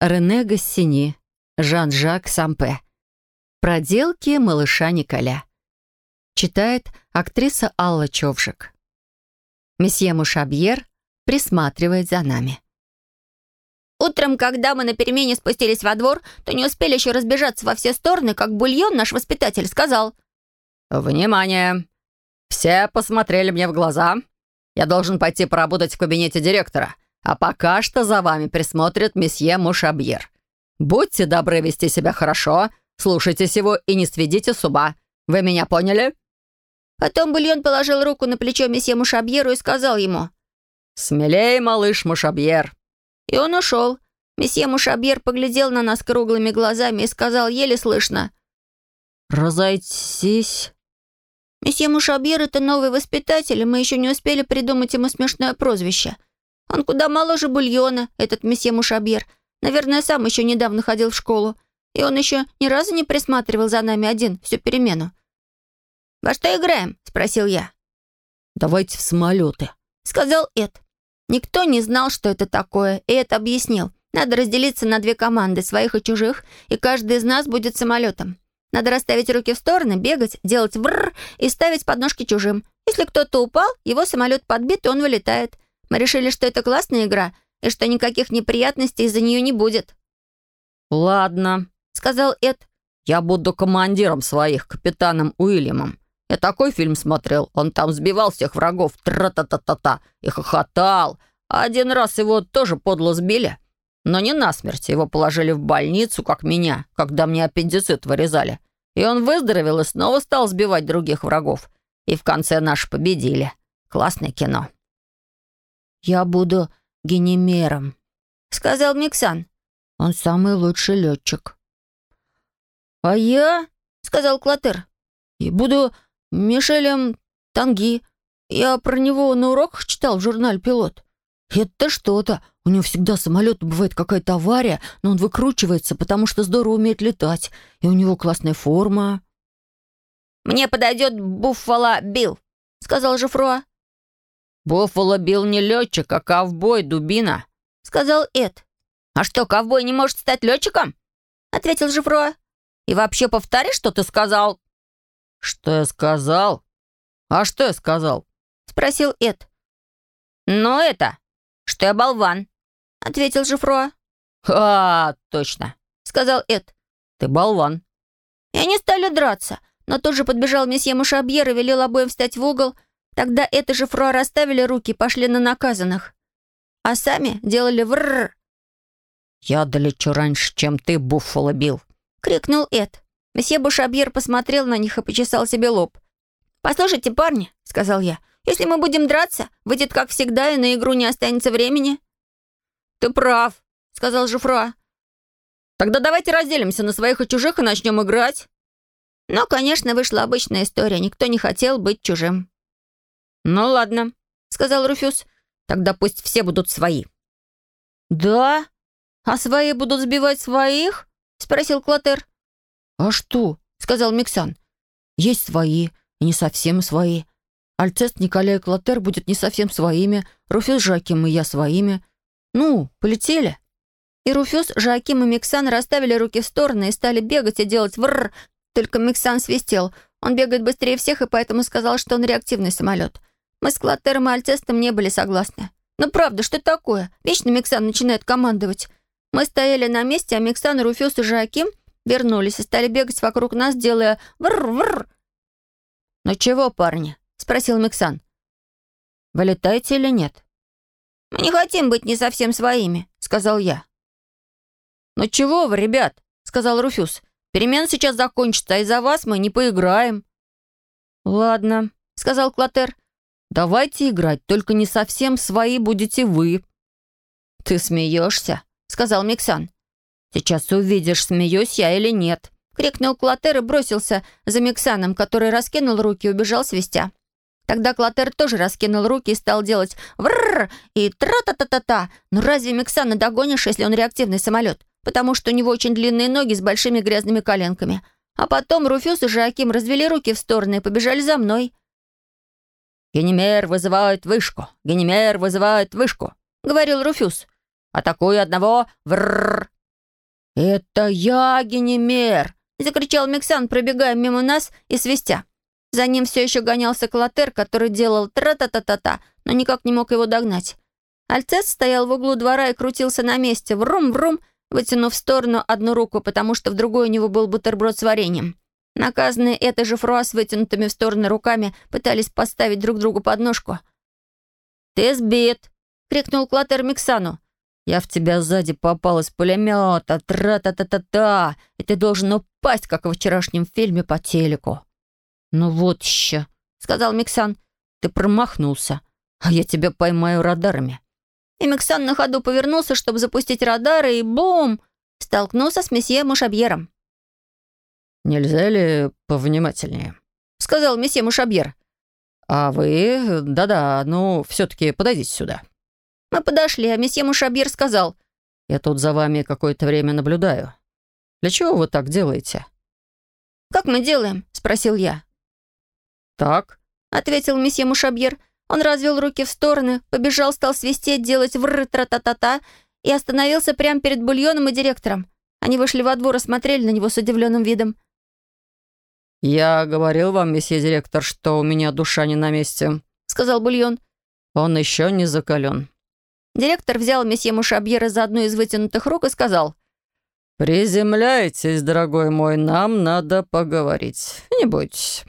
Рене Гассини, Жан-Жак Сампе. Проделки малыша Николя. Читает актриса Алла Човжик. Месье Мушабьер присматривает за нами. Утром, когда мы на перемене спустились во двор, то не успели еще разбежаться во все стороны, как бульон наш воспитатель сказал. «Внимание! Все посмотрели мне в глаза. Я должен пойти поработать в кабинете директора, а пока что за вами присмотрит месье Мушабьер. Будьте добры вести себя хорошо, слушайтесь его и не сведите с ума. Вы меня поняли?» Потом бульон положил руку на плечо месье Мушабьеру и сказал ему. «Смелей, малыш Мушабьер!» И он ушел. Месье Мушабьер поглядел на нас круглыми глазами и сказал еле слышно. «Разойтись». Месье Мушабьер — это новый воспитатель, и мы еще не успели придумать ему смешное прозвище. Он куда моложе бульона, этот месье Мушабьер. Наверное, сам еще недавно ходил в школу. И он еще ни разу не присматривал за нами один всю перемену. «Во что играем?» — спросил я. «Давайте в самолеты», — сказал Эд. Никто не знал, что это такое, и Эд объяснил. Надо разделиться на две команды, своих и чужих, и каждый из нас будет самолетом. Надо расставить руки в стороны, бегать, делать врр и ставить подножки чужим. Если кто-то упал, его самолет подбит, и он вылетает. Мы решили, что это классная игра, и что никаких неприятностей из-за нее не будет. «Ладно», — сказал Эд. «Я буду командиром своих, капитаном Уильямом. Я такой фильм смотрел. Он там сбивал всех врагов. Тра-та-та-та-та. И хохотал. Один раз его тоже подло сбили. Но не насмерть. Его положили в больницу, как меня, когда мне аппендицит вырезали. И он выздоровел и снова стал сбивать других врагов. И в конце наши победили. Классное кино. «Я буду генемером», — сказал Миксан. «Он самый лучший летчик». «А я», — сказал Клотер, — «и буду Мишелем Танги. Я про него на уроках читал в журнале «Пилот». Это что-то. У него всегда самолет бывает какая-то авария, но он выкручивается, потому что здорово умеет летать. И у него классная форма. «Мне подойдет Буффало Билл», — сказал Жифруа. «Буффало Билл не летчик, а ковбой, дубина», — сказал Эд. «А что, ковбой не может стать летчиком?» — ответил Жифруа. «И вообще повтори, что ты сказал». «Что я сказал? А что я сказал?» — спросил Эд. «Ну это, что я болван», — ответил Жифруа. «А, точно», — сказал Эд. «Ты болван». И они стали драться, но тут же подбежал месье Мушабьер и велел обоим встать в угол. Тогда это Жифруа расставили руки и пошли на наказанных. А сами делали врррр. «Я долечу раньше, чем ты, Буффало бил», — крикнул Эд. Месье Бушабьер посмотрел на них и почесал себе лоб. «Послушайте, парни», — сказал я, «если мы будем драться, выйдет как всегда, и на игру не останется времени». «Ты прав», — сказал Жуфруа. «Тогда давайте разделимся на своих и чужих и начнем играть». Но, конечно, вышла обычная история. Никто не хотел быть чужим. «Ну ладно», — сказал Руфюз. «Тогда пусть все будут свои». «Да? А свои будут сбивать своих?» — спросил Клотер. «А что?» — сказал Миксан. «Есть свои и не совсем свои. Альцест Николай Клотер будет не совсем своими, Руфюз Жаким и я своими. Ну, полетели». И Руфюз, Жаким и Миксан расставили руки в стороны и стали бегать и делать врр. Только Миксан свистел. Он бегает быстрее всех и поэтому сказал, что он реактивный самолет. Мы с Клоттером и Альцестом не были согласны. Ну правда, что такое? Вечно Миксан начинает командовать. Мы стояли на месте, а Миксан, Руфюз и Жаким вернулись и стали бегать вокруг нас, делая вр-вр. «Ну чего, парни?» — спросил Миксан. «Вылетаете или нет?» «Мы не хотим быть не совсем своими», — сказал я. «Ну чего вы, ребят?» — сказал Руфюз. «Перемена сейчас закончится, а из-за вас мы не поиграем». «Ладно», — сказал Клотер. «Давайте играть, только не совсем свои будете вы». «Ты смеешься?» — сказал Миксан. «Сейчас увидишь, смеюсь я или нет», — крикнул Клотер и бросился за Миксаном, который раскинул руки и убежал свистя. Тогда Клотер тоже раскинул руки и стал делать врррр и тра-та-та-та-та. Но разве Миксана догонишь, если он реактивный самолет? Потому что у него очень длинные ноги с большими грязными коленками. А потом Руфюз и Жаким развели руки в стороны и побежали за мной. «Генемер вызывает вышку! Генемер вызывает вышку!» — говорил Руфюз. «Атакую одного! Врррр!» «Это я, Генемер!» — закричал Миксан, пробегая мимо нас и свистя. За ним все еще гонялся Клотер, который делал тра-та-та-та-та, но никак не мог его догнать. Альцес стоял в углу двора и крутился на месте, врум-врум, вытянув в сторону одну руку, потому что в другой у него был бутерброд с вареньем. Наказанные этой же фруа с вытянутыми в стороны руками пытались поставить друг другу подножку. «Ты сбит!» — крикнул Клотер Миксану. «Я в тебя сзади попал из пулемета, тра-та-та-та-та, и ты должен упасть, как в вчерашнем фильме по телеку». «Ну вот еще», — сказал Миксан, — «ты промахнулся, а я тебя поймаю радарами». И Миксан на ходу повернулся, чтобы запустить радары, и бум! Столкнулся с месье Мушабьером. «Нельзя ли повнимательнее?» — сказал месье Мушабьер. «А вы... Да-да, ну, все-таки подойдите сюда». Мы подошли, а месье Мушабьер сказал. «Я тут за вами какое-то время наблюдаю. Для чего вы так делаете?» «Как мы делаем?» — спросил я. «Так», — ответил месье Мушабьер. Он развел руки в стороны, побежал, стал свистеть, делать вры тра та та та и остановился прямо перед бульоном и директором. Они вышли во двор и смотрели на него с удивленным видом. «Я говорил вам, месье директор, что у меня душа не на месте», — сказал бульон. «Он еще не закален». Директор взял месье Мушабьера за одну из вытянутых рук и сказал. «Приземляйтесь, дорогой мой, нам надо поговорить. Не бойтесь».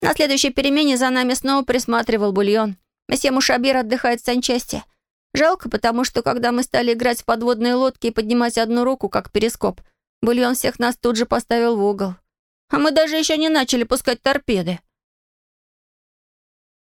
На следующей перемене за нами снова присматривал бульон. Месье Мушабир отдыхает в санчасти. Жалко, потому что, когда мы стали играть в подводные лодки и поднимать одну руку, как перископ, бульон всех нас тут же поставил в угол. А мы даже еще не начали пускать торпеды.